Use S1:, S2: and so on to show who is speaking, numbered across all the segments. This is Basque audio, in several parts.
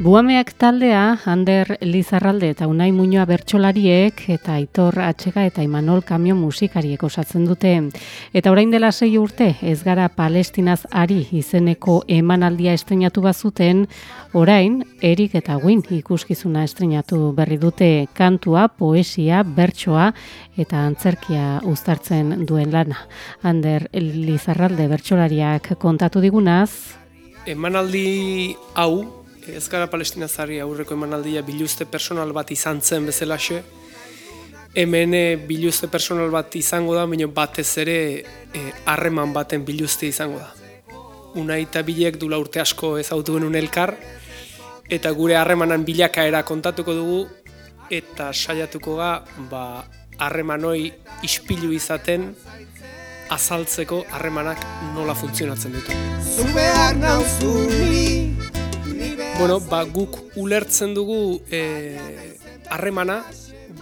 S1: Buameak taldea, Ander Lizarralde eta Unai Muñoa bertsolariek eta Aitor Atxega eta Imanol Kamio musikariek osatzen dute. Eta orain dela sei urte, ez gara palestinaz ari izeneko emanaldia estrenatu bazuten, orain, erik eta guin ikuskizuna estrenatu berri dute kantua, poesia, bertsoa eta antzerkia uztartzen duen lana. Ander Lizarralde bertsolariak kontatu digunaz.
S2: Emanaldi hau, ez gara palestinazari aurreko emanaldia biluzte personal bat izan zen bezalaxe. Hemen eh, biluzte personal bat izango da, baina batez ere eh, harreman baten biluzte izango da. Una eta bilek dula urte asko ezautu genuen elkar, eta gure harremanan bilakaera kontatuko dugu, eta saiatuko ga, ba, harremanoi ispilu izaten, azaltzeko harremanak nola funtzionatzen dute. Zubeak Bueno, ba, guk ulertzen dugu eh, harremana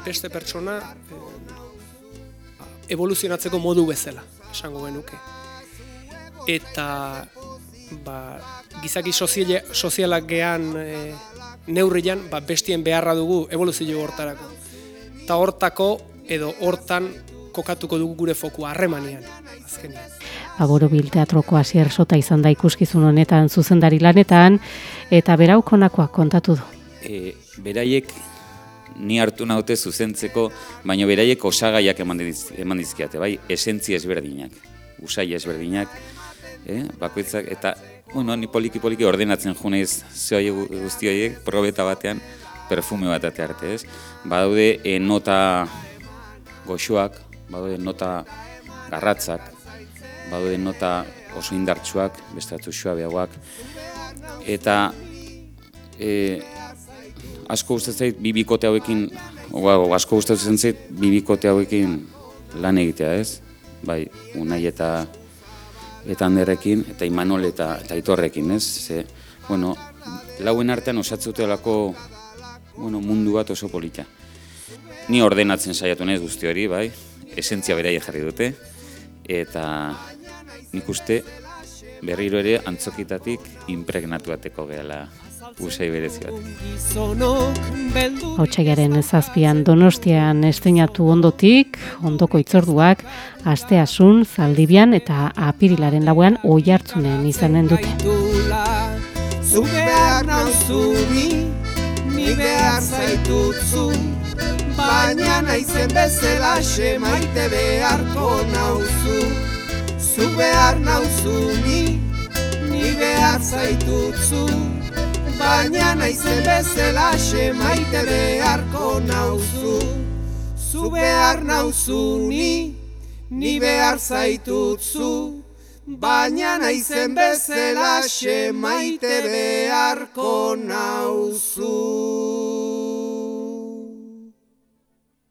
S2: beste pertsona e, evoluzionatzeko modu bezala, esango genuke. Eta ba, gizaki soziale, sozialak gehan e, neurrian ba, bestien beharra dugu evoluzio hortarako. Eta hortako edo hortan kokatuko dugu gure foku harremanean, azkenean.
S1: Aborobil teatroko hasier sota izan da ikuskizun honetan zuzendari lanetan eta beraukonakoa kontatu du.
S3: E, beraiek ni hartu naute zuzentzeko, baina beraiek osagaiak eman, eman dizkiate, bai, esentzia ezberdinak, usai ezberdinak, e, bakoitzak, eta, bueno, ni poliki poliki ordenatzen juneiz zehoi guzti horiek, probeta batean, perfume bat arte, ez? Badaude e, nota goxoak, badaude nota garratzak, badaude nota oso indartsuak, beste batzu suabeagoak. Eta e, asko gustatzen zait bibikote hauekin, o, asko gustatzen zait bibikote hauekin lan egitea, ez? Bai, Unai eta eta Anderrekin eta Imanol eta eta Aitorrekin, ez? Ze, bueno, lauen artean osatzutelako bueno, mundu bat oso polita. Ni ordenatzen saiatu naiz guzti hori, bai? Esentzia beraia jarri dute eta nik uste berriro ere antzokitatik impregnatu ateko gehala usai berezi bat.
S1: Hautsaiaren zazpian donostian esteinatu ondotik, ondoko itzorduak, asteasun, zaldibian eta apirilaren lauean oi hartzunen izanen dute. Zu behar ni behar zaitutzu, baina naizen bezala maite beharko nauzu. Zu behar nauzu ni, ni behar zaitutzu. Baina naizen bezala maite beharko nauzu. Zu behar nauzu ni, ni behar zaitutzu. Baina naizen bezala maite beharko nauzu